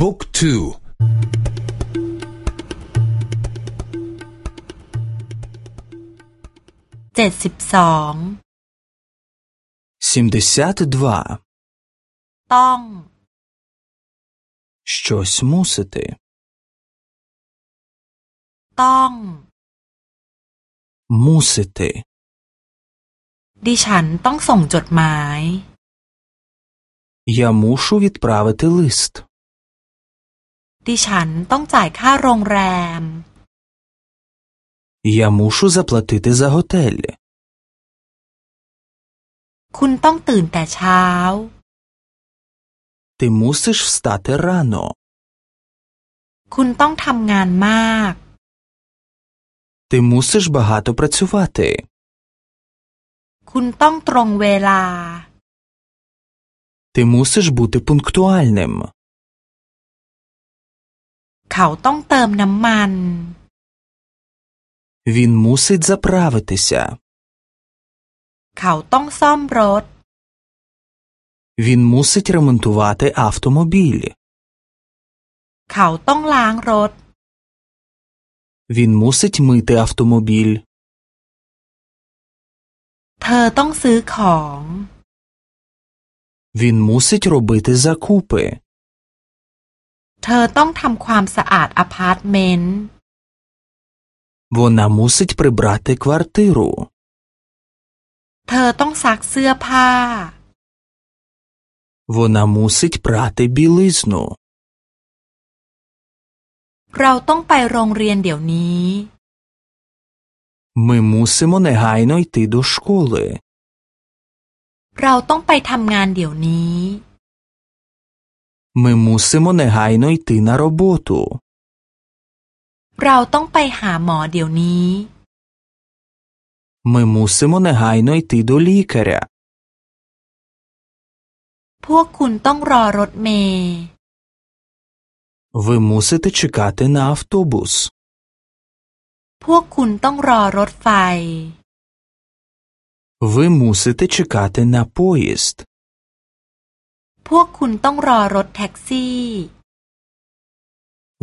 บุ๊กทู เจ็ดสิบสอง 72. ต้อง Щось мусити. ต้อง Мусити. ดิฉันต้องส่งจดหมาย Я мушу відправити лист. ดิฉันต้องจ่ายค่าโรงแรม Я мушу заплатити за готель. คุณต้องตื่นแต่เช้า Ти мусиш встати рано. คุณต้องทำงานมาก Ти мусиш багато працювати. คุณต้องตรงเวลา Ти мусиш бути пунктуальним. เขาต้องเติมน้ำมัน Він мусить заправитися. เขาต้องซ่อมรถ Він мусить ремонтувати автомобіль. เขาต้องล้างรถ Він мусить мити автомобіль. เธอต้องซื้อของ Він мусить робити закупи. เธอต้องทำความสะอาดอพาร์ตเมนต์ Вона мусить прибрати квартиру. เธอต้องซักเสื้อผ้า Вона мусить прати білизну. เราต้องไปโรงเรียนเดี๋ยวนี้ Ми мусимо негайно йти до школи. เราต้องไปทำงานเดี๋ยวนี้ Ми мусимо негайно йти на роботу. เราต้องไปหาหมอเดี๋ยวนี้ Ми мусимо негайно йти до лікаря. พวกคุณต้องรอรถเมล์ Ви мусите чекати на автобус. พวกคุณต้องรอรถไฟ Ви мусите чекати на поїзд. พวกคุณต้องรอรถแท็กซี่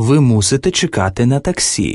Ви мусите чекати на таксі.